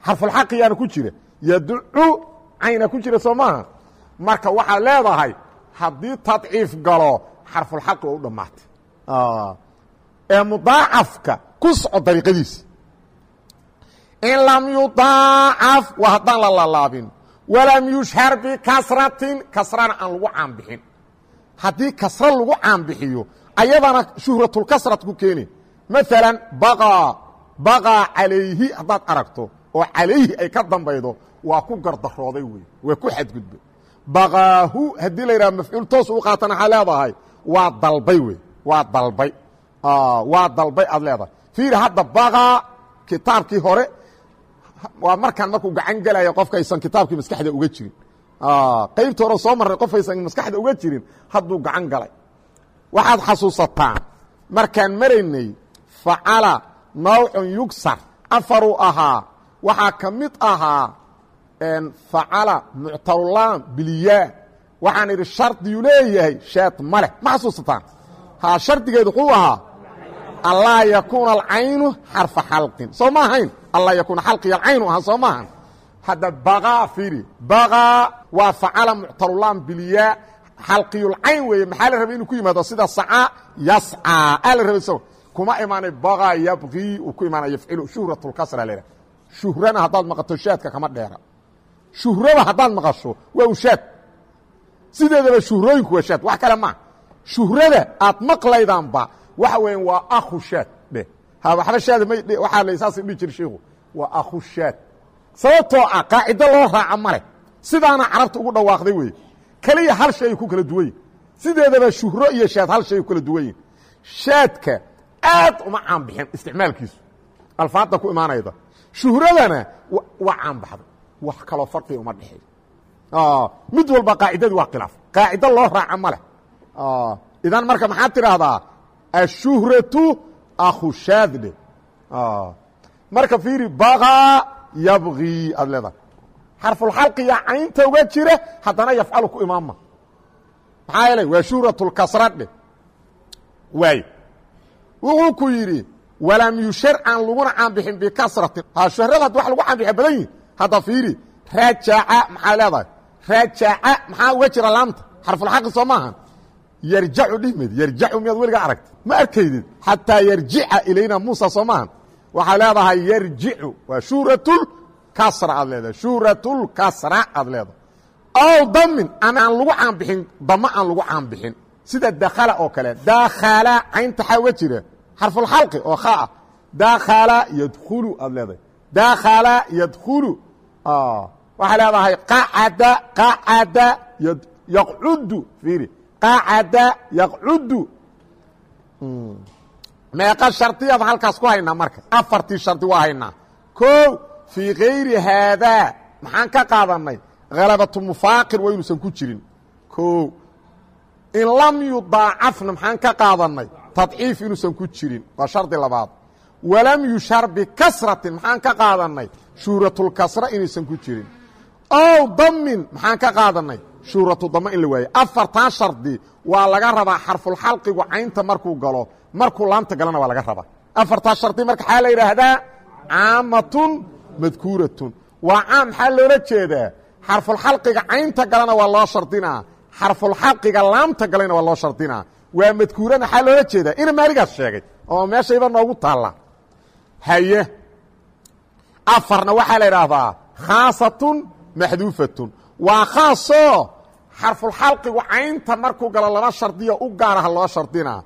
xarfulxaqiyaana ku jira yaducu cayna ku jira soo maaha marka waxaad leedahay haddii tadciif galo xarfulxaqi oo u dhammaatay ee mudaacafka ku soco dariiqadiisi in lam yudaacaf waa haddaan la lalaabin walam yushhar bikasratin kasrana aan lagu caanbixin haddii kasra lagu caanbixiyo ayadana shuhratulkasrat ku keeni. Maalan baqaa baqaa calayhi haddaad aragto oo calayhi ay ka dambaydo waa ku gardarooday wey waa ku xadgudbay baqaahu haddii la yidhaha mafcuul toos u qaatana waxaa leedahay waa dalbay wey waa dalbay. Waa dalbay aad leedahay. Fiiri hadda baqaa kitaabkii hore waa markaan markuu gacan gelaya qofkaysan kitaabkii maskaxda uga jirin. Qaybta hore soo marray qofaysan maskaxda uga jirin hadduu gacan galay. Waxaad xasuusataan markaan maraynay facala nawcun yugsar afaruu ahaa waxaa ka mid ahaa facala muctalulaan bilyaa. Waxaan idhi shardiyuu leeyahay shaad ma leh. Ma xasuusataan? Ha shardigeedu wuxuu ahaa allaa yakuuna alcaynu xarfa xalqin soo ma ahayn? Allaa yakuuna xalqiya alcaynu ahaa soo maahan hadda baqaa fiiri baqaa waa facala muctalulaan bilyaa xalqiyulcayn weeye maxaa la rabay inuu ku yimaado? Sida sacaa yascaa aa la rabay so kuma imaanay baqaa yabqii uu ku imaana yafcilu. Shuhratulkasra leha shuhrana haddaad maqato shaadka kama dheera. Shuhrada haddaad maqasho waa u shaad. Sideedaba shuhrooyinku waa shaad. Wax kale maa shuhrada aad maqlaydaanba waxa weya waa akhu shaad dheh waxba shaada may waxaa la saas dhihi jira shiiku waa akhu shaad sababtoo ah qaacido loo raaca ma leh. Sidaana carabta ugu dhawaaqday weeye. Keliya hal shay ay ku kala duwan yihiin sideedaba shuhro iyo shaad hal shay ay ku kala duwan yihiin shaadka aad uma caanbixin isticmaalkiisu. Alfaadda ku imaanayda. Shuhradana waa caanbaxday. Wax kaloo farqiga uma dhexeeyo mid walba qaacidadii waa khilaaf. Qaacido loo raaca ma leh. Idan marka maxaad tidhaahdaa ashuhratu akhu shaadde marka fiiri baqaa yabgii aad leedahay xarfulxalqiya caynta uga jira haddana yafcalu ku imaanma maxaa yeelay waa shuhratulkasradhe waay wuxuu ku yidhi walam yushar aan laguna caanbixin bikasratin ha shahrada haddi wax lagu caanbixiya badan yihiin hadda fiiri rajaca maxaa leedahay rajaca maxaa uga jira laamta xarfulxaqi soo maahan yarjacu dhihmed yarjacu miyaad weligaa aragta ma arkaydid xataa yarjica ilayna muusa soo maahan waxaa leedahay yarjicu waa shuhratulkasra aad leedahay shuhratulkasra aad leedahay. Ow damin ama aan lagu caanbixin damo aan lagu caanbixin sida dakhala oo kale dakhala caynta xaa uga jira? Xarfulxalqi oo kha ah. Dakhala yadkhulu aad leedahay. Dakhala yadkhulu waxaa leedahay qacada qacada yaqcudu fiiri qacada yaqcudu. Meeqa shardiyaad halkaas ku haynaa marka. Afartii shardi waa haynaa. Ko fii kayri haadaa maxaan ka qaadanay halabatu mufaaqir waa inuusan ku jirin. Ko in lam yudaacafna maxaan ka qaadanay tadciif inuusan ku jirin. Waa shardi labaad. Walam yushar bikasratin maxaan ka qaadanay shuuratulkasra inuusan ku jirin. Ow damin maxaan ka qaadanay shuuratu dama in la waaye afartan shardi waa laga rabaa xarfulxalqigu caynta markuu galo markuu laamta galana waa laga rabaa. Afartaa shardi marka xaa la yidhaahdaa caamatun madkuuratun. Waa caam maxaa loola jeedaa xarfulxalqiga caynta galana waa loo shardinaa xarfulxalqiga laamta galayna waa loo shardinaa waa madkuurana xaa loola jeedaa. Ina maaligaas sheegay oo meeshayba noogu taalla. Haye. Afarna waxaa la idhaahdaa khaasatun maxduufatun waa khaasoo xarfulxalqigu caynta markuu galo laba shardiyo u gaaraha loo shardinaa.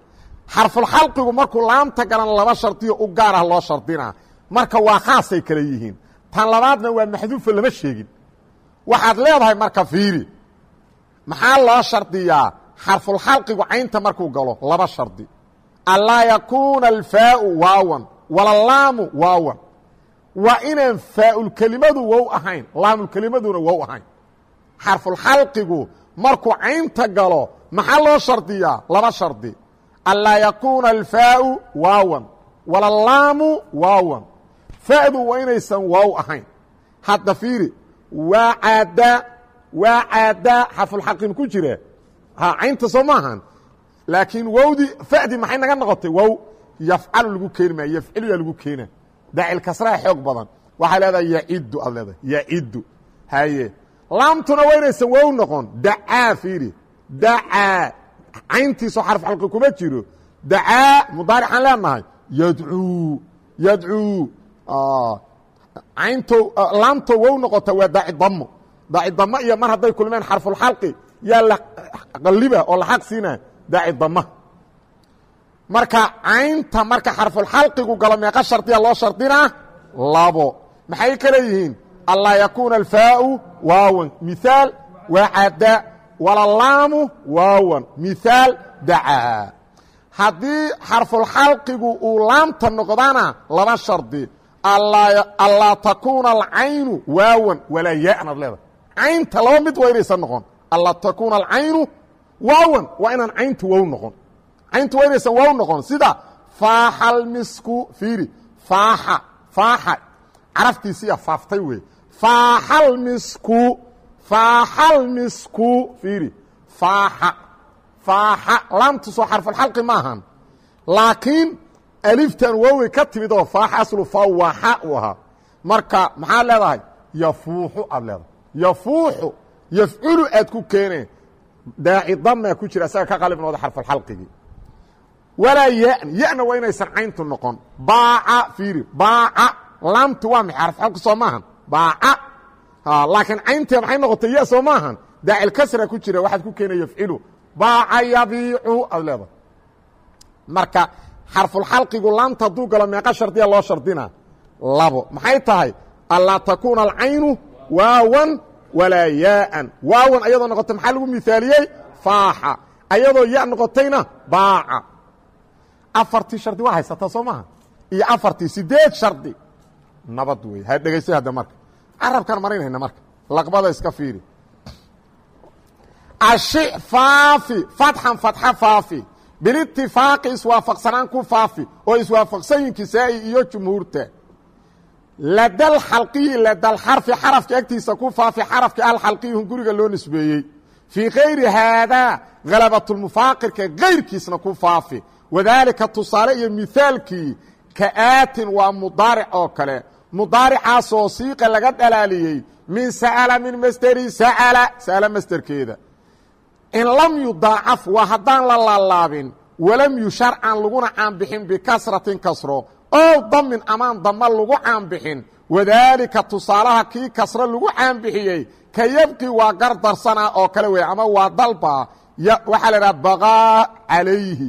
Xarfulxalqigu markuu laamta galana laba shardiyo u gaaraha loo shardinaa. Marka waa khaasay kale yihiin. Tan labaadna waa maxduufa lama sheegin. Waxaad leedahay marka fiiri. Maxaa loo shardiyaa? Xarfulxalqigu caynta markuu galo laba shardi. Anlaa yakuuna alfaau waawan walalaamu waawan. Waa inaan faaulkelimadu wow ahayn laamulkelimaduna wow ahayn xarfulxalqigu markuu caynta galo maxaa loo shardiyaa? Laba shardi. Anlaa yakuuna alfaau waawan walalaamu waawan. Fa'du waa inaysan wow ahayn. Hadda fiiri waa caaddaa waa caaddaa xarfulxalqin ku jira ha caynta soo maahan laakiin wowdi fa'di maxay naga noqotay? Wow yafcalu lagu keeni maaya yafciluyaa lagu keena. Daacil kasraha xoog badan. Waxaa leedahay yaciddu aad leedahay yaciddu haye laamtuna waa inaysan wow noqon. Dacaa fiiri. Dacaa. Cayntiisoo xarf xalqi kuma jiro. Dacaa mudaaricaan leenahay. Yadcuu. Yadcuu. Caynto laamto wow noqota waa daaci damo daaci damo iyo mar hadday kulmeen xarfulxalqi yaa la qaliba oo la xaq siina daaci dama marka caynta marka xarfulxalqigu galo meeqa shardiya loo shardinaa labo. Maxay kale yihiin anlaa yakuuna alfaau waawan miaal waa cadda walalaamu waawan miaal dacaa haddii xarfulxalqigu uu laamta noqdana laba shardi anlaa takuuna alcaynu waawan walaa yaaan ad leedahay caynta laba mid waa inaysan noqon anlaa takuuna alcaynu waawan waa inaan cayntu wow noqon cayntu waa inaysan wow noqon sida faaxalmisku fiiri faaxa faaxa caraftiisiya faaftay wey faaxalmisku faaxalmisku fiiri faaxa faaxa laamtu soo xarfulxalqi maahan laakiin aliftan wowi ka timid oo faaxa aslu fawaxa u ahaa. Marka maxaad leedahay? Yafuuxu aad leedahay. Yafuuxu yafculu aad ku keeneen. Daaci damaa ku jira isaga ka qalib nooda xarfulxalqigii walaa yan yana waa inaysan cayntu noqon. Baaca fiiri baaca laamtu waa maxay xarfxalqi soo maahan baaca. Laakiin cayntee maxay noqotay ya soo maahan daacil kasra ku jira waxaad ku keena yafcilu. Baaca yabiicu aad leedahay. Marka xarfulxalqigu laamta hadduu galo meeqa shardiya loo shardina. Labo maxay tahay? Anlaa takuuna alcaynu waawan walaa yaaan. Waawan ayadoo noqotay maxaa lagu miaaliyey faaxa. Ayadoo ya noqotayna baaca. Afartii shardi waa haysataa soo maaha iyo afartii sideed shardi. Nabad wey ha dhegaystay hadda marka carabkaan maraynayna marka. Laqbada iska fiiri. Ashi faafi fatxan fatxa faafi. Bilitifaaqi iswaafaqsanaan ku faafi. Oo iswaafaqsanyin kisaa'i iyo jumhuurta. Ladal xalqiyi ladal xarfi xarafka agtiisa ku faafi xarafkii alxalqiyihun guriga loo nisbeeyey. Fii kayri haadaa halabatulmufaaqirka kayrkiisna ku faafi. Wadaalika tusaale iyo mihaalkii ka'aatin waa mudaaric oo kale mudaaricaasoo siiqa laga dhalaaliyey min sa'ala min masderi sa'ala sa'ala masderkeeda in lam yudaacaf waa haddaan la laalaabin walam yushar aan laguna caanbixin bikasratin kasro ow damin amaan dama lagu caanbixin. Wadaalika tusaalaha kii kasro lagu caanbixiyey ka yabqi waa gardarsanaa oo kale wey ama waa dalba waxaa la idhaha baqaa calayhi.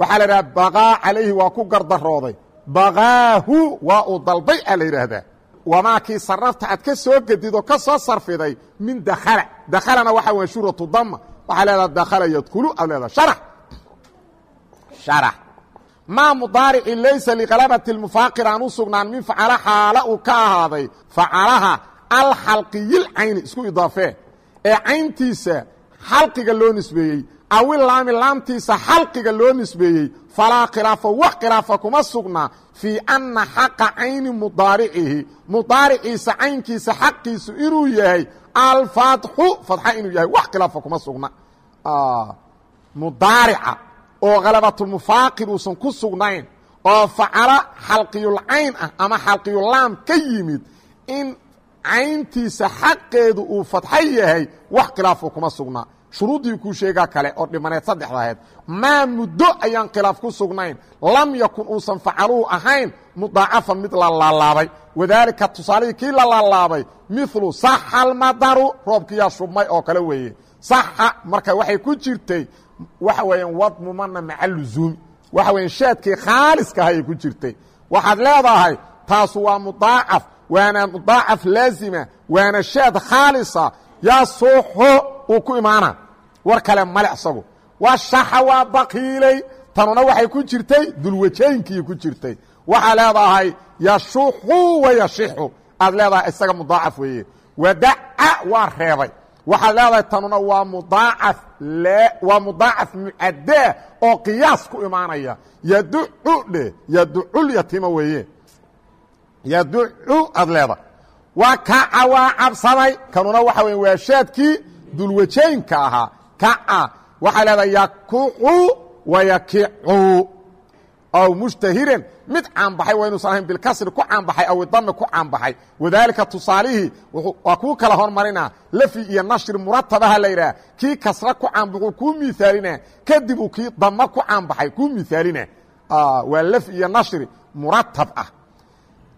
Waxaa la idhaha baqaa calayhi waa ku gardarooday baqaahu waa uu dalbay a la yidhaahdaa. Wamaa kii sarafta aad ka soo gedid oo ka soo sarfiday min dakhala. Dakhalana waxaa wey shuratu dama waxaa leedaha dakhala yadkulu aad leedaha sharax. Sharax. Maa mudaarici laysa liqalabati mufaaqir aan u sugnaan min facala xaala uu ka ahaaday. Facalaha alxalqiyilcayni isku idaafee ee cayntiisa xalqiga loo nisbeeyey awilaami laamtiisa xalqiga loo nisbeeyey falaa khilaafa wax khilaafa kuma sugna fii anna xaqa cayni mudaaricihi mudaariciisa caynkiisa xaqiisu inuu yahay alfatxu fatxa inuu yahay wax khilaafa kuma sugna. Mudaarica oo khalabatulmufaaqir uusan ku sugnayn oo facalo xalqiyulcayn ah ama xalqiyulaam ka yimid in cayntiisa xaqeedu uu fatxo yahay wax khilaafo kuma sugnaa shuruuddii kuu sheegaa kale oo dhimaneed saddexda ahayd maa muddo ayaan khilaaf ku sugnayn. Lam yakun uusan facaluhu ahayn. Mudaacafan mid la laalaabay. Wadaalika tusaalihii kii la laalaabay. Milu saxa almadaru roobkiyaa shubmay oo kale weeye. Saxa marka waxay ku jirtay waxa weeyaan wadmumana maca luzuumi waxa weya shaadkii khaaliska ahayay ku jirtay. Waxaad leedahay taasu waa mudaacaf. Waana mudaacaf laazima. Waana shaad khaalisa. Yaa suuxo uu ku imaana. War kale male isagu washaxa waa bakiilay tanuna waxay ku jirtay dulwajaynkii ku jirtay. Waxaa leedahay yashuxu wayashixu aad leedahay isaga mudaacaf weeye. Wadaca waa reebay. Waxaad leedahay tanuna waa mudaacaf waa mudaacaf mucadaa oo qiyaas ku imaanaya. Yaducu dhe yaduculyatiima weeye. Yaducu aad leedahay. Waa kaca waa cabsaday. Kanuna waxa wey waa shaadkii dulwajaynka ahaa kaca waxaa leedahay yakucu wayakicu aw mushtahiran mid caanbaxay waa inuusan ahayn bilkasri ku caanbaxay aw idame ku caanbaxay. Wadaalika tusaalihii waa kuu kala hormarina lafi iyo nashri muratabaha la yidhaah kii kasra ku caanbaxuu kuu miaalina kadib uu kii dama ku caanbaxay kuu miaalina waa lafi iyo nashri muratab ah.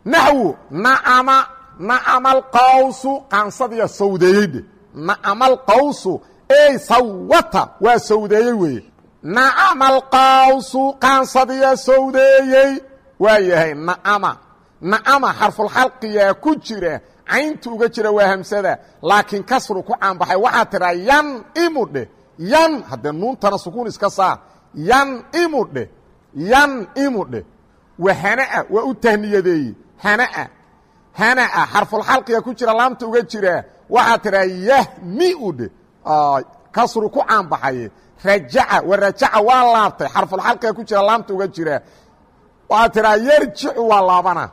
Naxwu nacama nacama alqawsu qaansadiya sawdeeyey dhe nacama alqawsu ey sawata waa sawdeeyey weeye. Nacama alqawsu qaansadiya sawdeeyey. Waa yahay nacama nacama xarfulxalqiyaa ku jira caynta uga jira waa hamsada. Laakiin kasru ku caanbaxay waxaa tidhaa yan imu dheh yan haddee nuuntana sukuun iska saar yan imu dheh yan imu dheh wa hanaa waa u tahniyadeeye hanaa hanaa xarfulxalqiga ku jira laamta uga jira waxaa tidhaa yahmiu dheh kasru ku caanbaxaye. Rajaca wa rajaca waa laabtay. Xarfulxalqiga ku jira laamta uga jira. Waxaa tidhaa yarjicu waa laabana.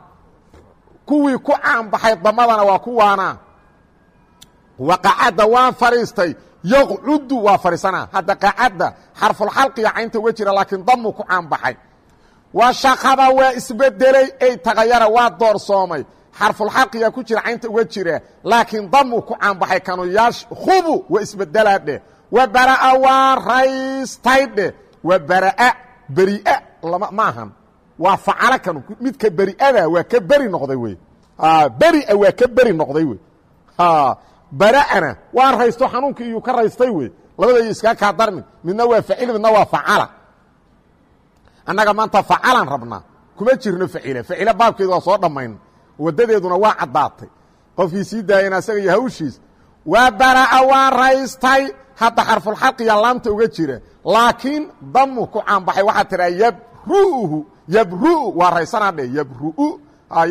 Kuwii ku caanbaxay damadana waa kuwaana. Waqacadda waan fadhiistay yaqcudu waa fadhiisanaa hadda qacadda xarfulxalqiga caynta uga jira laakiin damu ku caanbaxay. Wa shaqaba waa isbedeley ey tagayara waa doorsoomay xarfulxalqiga ku jira caynta uga jira. Laakiin damu ku caanbaxay kanu yashkubu waa isbedelaa dheh wa bara'a waa raystay dheh wa bara'a beri'a lama maahan waa facalo kanu midka beri'ada waa ka beri noqday wey. Beria waa ka beri noqday wey. Bara'ana waa raysto xanuunkii iyuu ka raystay wey. Labada iyo iskaa kaa darmin. Midna waa facil midna waa facala. Annaga maanta facalaan rabnaa. Kuma jirno facile. Facile baabkeedu waa soo dhammayn wadadeeduna waa caddaatay. Qofkii sii daayana asaga iyo hawshiis waa bara'a waa raystay hadda xarfulxalqiya laamta uga jira. Laakiin damu ku caanbaxay waxaa tidhaa yabru'uhu yabru'u waa raysanaa dheh yabru'u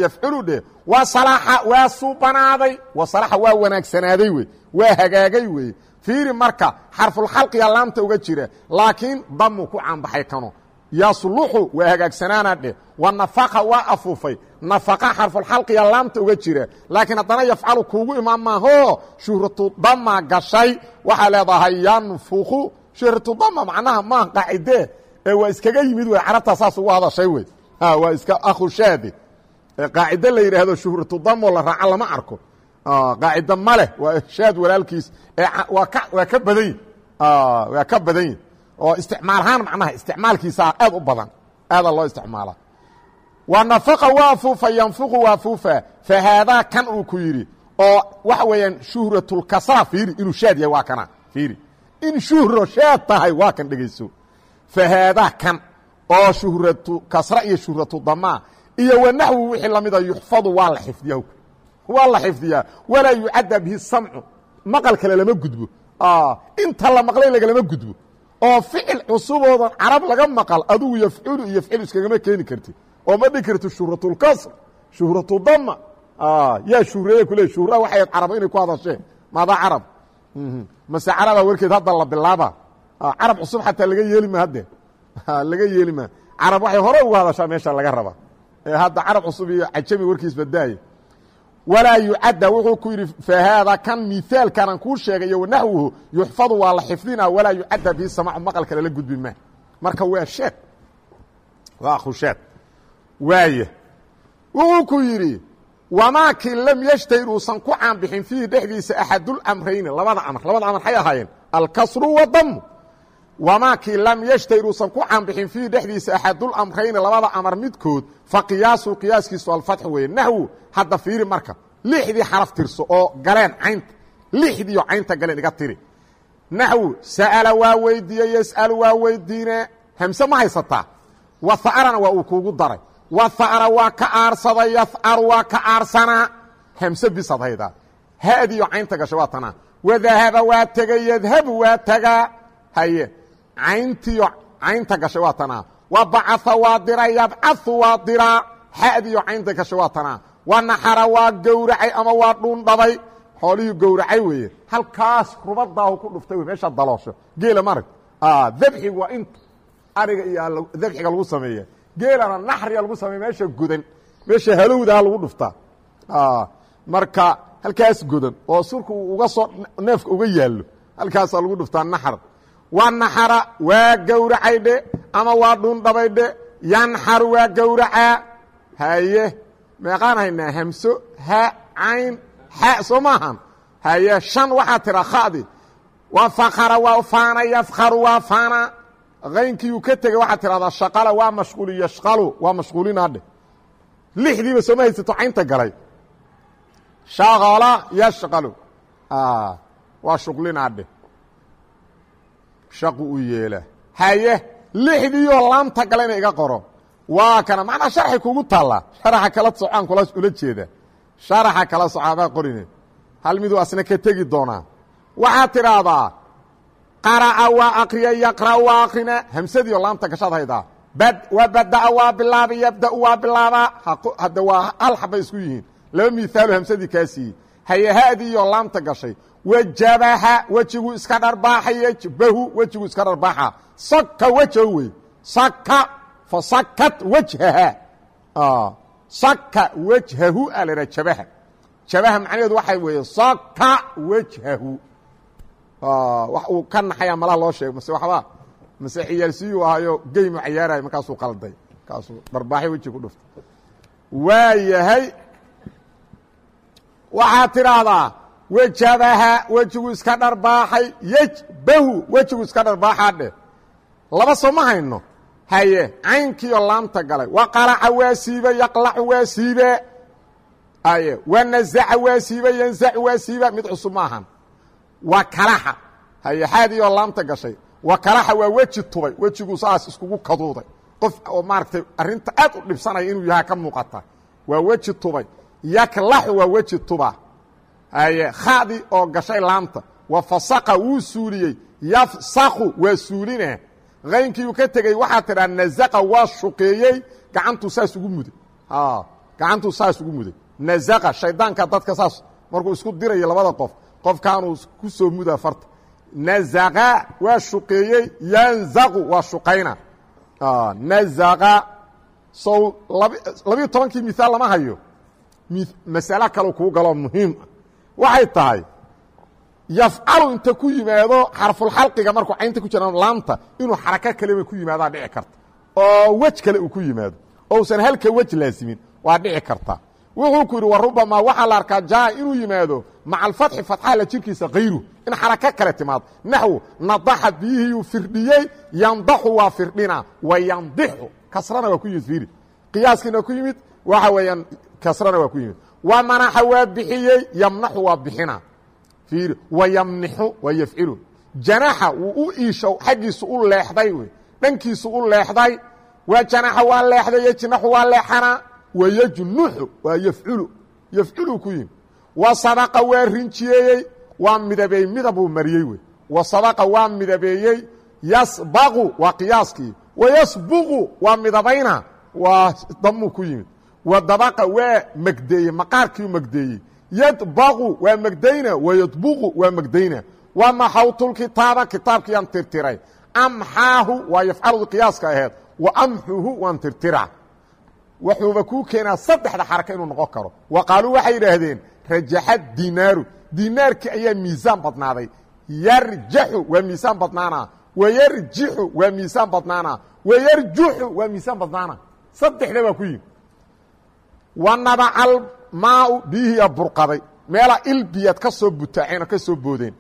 yafculu dheh. Waa salaaxa waa suubanaaday wa salaxa waa wanaagsanaaday wey waa hagaagay wey. Fiiri marka xarfulxalqiya laamta uga jira. Laakiin damu ku caanbaxay kano. Yasluxu waa hagaagsanaana dheh. Wa nafaqa waa afuufay nafaqa xarfulxalqiya laamta uga jira. Laakiin haddana yafcalu kuugu imaan maaho shuhratu dama gashay waxaa leedahay yanfuku shuhratu dama macnaha maaha qaacidee ee waa iskaga yimid wey carabtaa saas ugu hadashay wey waa iska akhushaade qaacide la yidhaahdo shuhratu damo la raaca lama arko. Qaacide ma leh waa shaad walaalkiis. Waa ka waa ka badan yi waa ka badan yi oo isticmaal ahaan macnaha isticmaalkiisaa aad u badan. Aadaa loo isticmaala nafaqa waa afuufa yanfuqu waa afuufa fa haadaa kan uu ku yidhi oo waxa weeyaan shuhratulkasra fiiri inuu shaad yahay waa kana fiiri in shuhro shaad tahay waa kan dhegayso. Fa haadaa kan oo shuhratu kasra iyo shuhratu damaa iyo wanaxwi wixii lamida yuxfadu waa la xifdiyaa waa la xifdiyaa. Walaa yucadda bihi samcu. Maqal kale lama gudbo. Inta la maqlay lagalama gudbo. Oo ficil cusuboodan carab laga maqal adugu yafculu iyo ficil iskagama keeni kartid oo ma dhigi kartid shuhratulkasr shuhratu dama yaa shuhreeye kule shuhra waxay carab inay ku hadasheen maadaa carab. Mase carabaa warkeed hadda la bilaaba carab cusub xataa laga yeeli ma hadde. Laga yeeli ma. Carab waxay hore uga hadashaa meesha laga raba hadda carab cusub iyo cajami warkiis badaaye walaa yucadda wuxuu ku yidhi fahaada kan miaalkanan kuu sheegay iyo wanaxwuhu yuxfadu waa la xifdina walaa yucadda bii samacu maqalka lala gudbi ma. Marka waa sheed waa akhusheed waaya wuxuu ku yidhi wamaakii lam yashtahir uusan ku caanbixin fiihi dhexdiisa axadulamrayni labada amr labada amr waxay ahaayeen. Alkasru wadamu wamaakii lam yashtahir uusan ku caanbixin fiihi dhexdiisa axadulamrayni labada amar midkood fa qiyaasu qiyaaskiisu alfatxi weeye. Naxwu hadda fiiri marka lixdii xaraf tirso oo galeen caynta lixdiioo caynta galeen iga tiri. Naxwu sa'ala waa weydiiye yas'alu waa weydiine. Hamse ma haysataa. Wa ha'arana waa uu kuugu daray wa ha'ara waa ka aarsaday yaf'aru waa ka aarsanaa hamse bisad haydaa hadiyo caynta gasha waa tanaa wadahaba waa tegay yadhabu waa tegaa haye cayntiyo caynta gashay waa tanaa wa bacaa waa dira yabcau waa diraa xadiyo caynta gashay waa tanaa wa naxara waa gowracay ama waa dhuundhabay xoolihii gowracay weeye. Halkaas rubadaahu ku dhuftay meesha daloosho. Geela marag dabxigu waa inta ariga iyo dabxiga lagu sameeya geelana naxriga lagu sameeya meesha godan meesha halowdaha lagu dhuftaa. Marka halkaas godan oo surka uga soo neefka uga yaallo halkaasaa lagu dhuftaa naxr waa naxara waa gowracay dhe ama waa dhuundhabay dhe? Yanxaru waa gowracaa haye meeqaan haynaa hamso ha cayn xa soo maahan haye shan waxaa tira khadi. Waa fakara waa faana yafkaru waa faana kaynkiiuu ka tegey waxaa tidhahdaa shaqala waa mashquuli yashqalu waa mashquulinaa dheh lixdiiba sooma haysato caynta galay. Shaqala yashqalu waa shuqlinaa dheh shaqu u yeela. Haye lixdiioo laamta galayna iga qoro. Waa kana macnaa sharxi kugu taallaa. Sharaxa kala socaan kula ula jeeda. Sharaxa kala socaabaa qorine. Hal miduu asna ka tegi doonaa. Waxaad tidhaahdaa qara'a waa akriya yaqra' waa akrina hamsadiio laamta gashaad haydaa waa bada'a waa bilaaba yabda'u waa bilaabaa hadda waa hal xabay isku yihiin. Laba miaalu hamsadii kaa siiyey hayahadiiyo laamta gashay wajabaha wejigu iska dharbaaxa yjbahu wejigu iska dharbaaxa. Saka wejhahu wey. Saka fasakat wajhaha. Saka la idhaha jabaha. Jabaha macnaheedu waxay weeye saka wajhahu wax uu ka naxaya malaha loo sheego mase waxba mase ciyaalsiyuu ahayo geymu cayaarayo markaasuu qalday markaasuu dharbaaxyo weji ku dhuftay. Waa yahay waxaad tidhaahdaa wejabaha wejigu iska dharbaaxay yejbahu wejigu iska dharbaaxaa dheh. Laba soo ma hayno? Haye caynkiioo laamta galay. Wa qaraca waa siibe yaqlacu waa siibe aye wa nazaca waa siibe yanzacu waa siiba mid cusub maahan wa kalaxa haye xaadiioo laamta gashay. Wa kalaxa waa weji tubay. Wejigu saas iskugu kaduuday. Qof oo maaragtay arrinta aad u dhibsanaya inuu yahaa ka muuqata. Waa weji tubay. Yaklaxu waa weji tuba. Haye khadi oo gashay laamta. Wa fasaqa wuu suuliyey. Yafsaku waa suuline kaynkiiuu ka tegey waxaa tidhaa nazaqa waa shuqeeyey. Gacantuu saas ugu muday. Gacantuu saas ugu muday. Nazaqa shaydaanka dadka saas markuu isku dirayo labada qof qofkaanuu ku soo mudaa farta. Nazaqa waa shuqeeyey yanzaqu waa shuqayna. Nazaqa. Sow labiyo tobankii miaal lama hayo. Masalo kaloo kuu galoo muhiim. Ah waxay tahay yafcalu inta ku yimaado xarfulxalqiga markuu caynta ku jiraan laamta inuu xarako kaleba ku yimaadaa dhici karta. Oo wej kale uu ku yimaado. Ousan halka wej laasimin waa dhici karta wuxuu ku yidhi wa rubamaa waxaa la arkaa jaa inuu yimaado maca alfatxi fatxaha la jirkiisa kayru in xarako kale timaado naxwu nadaxa biyihiyuu firdhiyey yandaxu waa firdhina wa yandixu. Kasrana waa ku yimid fiiri. Qiyaaskiina ku yimid waxa weeyaan kasrana waa ku yimid. Wa manaxa waa bixiyey yamnaxu waa bixina. Fiiri wa yamnixu waa yafcilu. Janaxa wuu u iisho xaggiisu u leexday wey. Dhankiisu u leexday waa janaxa waa leexday yejnaxu waa leexana wa yejnuxu waa yafculu yafculu ku yimid wa waa rinjiyeeyey waa midabeey midabuu mariyey wey wa sabaqa waa midabeeyey yasbaqu waa qiyaaskii wa yasbuqu waa midabayna waa damuu ku yimid wa dabaqa waa megdeeyey maqaarkiiu megdeeyey yadbaqu waa megdayna wa yadbuqu waa megdayna wa maxawtulkitaaba kitaabkiiyaan tirtiray amxaahu waa yafcalu qiyaaska aheed wa amxuhu waan tirtira wuxuuba kuu keenaa saddexda xaraka inuu noqon karo. Wa qaaluu waxay yidhaahdeen rajaxa dinaaru. Dinaarkii ayaa miisaan badnaaday. Yarjaxu waa miisaan badnaana wayarjixu waa miisaan badnaana wayarjuxu waa miisaan badnaana saddexda baa ku yimi wanabacal maau biyihiiya burqaday meelaa ilbiyad ka soo butaaceen oo ka soo boodeen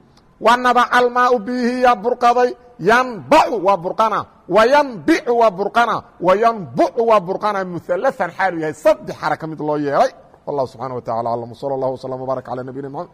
wanabacal maau biyihiiya burqaday yanbacu waa burqana wayanbicu waa burqana wayanbucu waa burqana mualaثan xaalu yahay saddex xaraka mid loo yeelay wallah subxana wa tacala aclam wsala اllah wslm wbaarak calى nabiyina mxamed